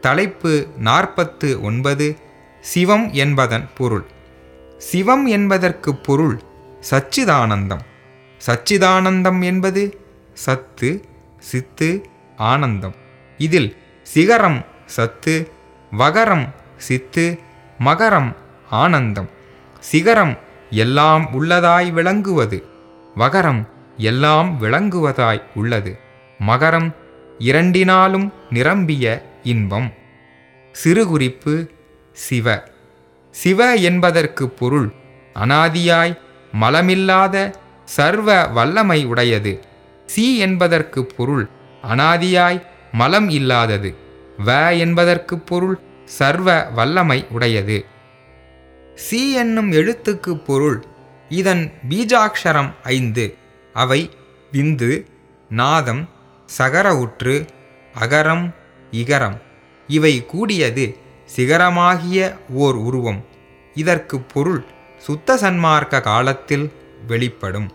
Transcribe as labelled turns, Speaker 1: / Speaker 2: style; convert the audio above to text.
Speaker 1: தலைப்பு நாற்பத்து ஒன்பது சிவம் என்பதன் பொருள். சிவம் என்பதற்கு பொருள் சச்சிதானந்தம். சச்சிதானந்தம் என்பது சத்து சித்து ஆனந்தம். இதில் சிகரம் சத்து வகரம் சித்து மகரம் ஆனந்தம். சிகரம் எல்லாம் உள்ளதாய் விளங்குவது வகரம் எல்லாம் விளங்குவதாய் உள்ளது. மகரம் இரண்டினாலும் நிரம்பிய இன்பம். சிறுகுறிப்பு சிவ. சிவ என்பதற்கு பொருள் அனாதியாய் மலமில்லாத சர்வ வல்லமை உடையது. சி என்பதற்கு பொருள் அனாதியாய் மலம் இல்லாதது. வ என்பதற்கு பொருள் சர்வ வல்லமை உடையது. சி என்னும் எழுத்துக்கு பொருள் இதன் பீஜாட்சரம் ஐந்து. அவை விந்து நாதம் சகரவுற்று அகரம் இகரம். இவை கூடியது சிகரமாகிய ஓர் உருவம். இதற்கு பொருள் சுத்த சன்மார்க்க காலத்தில் வெளிப்படும்.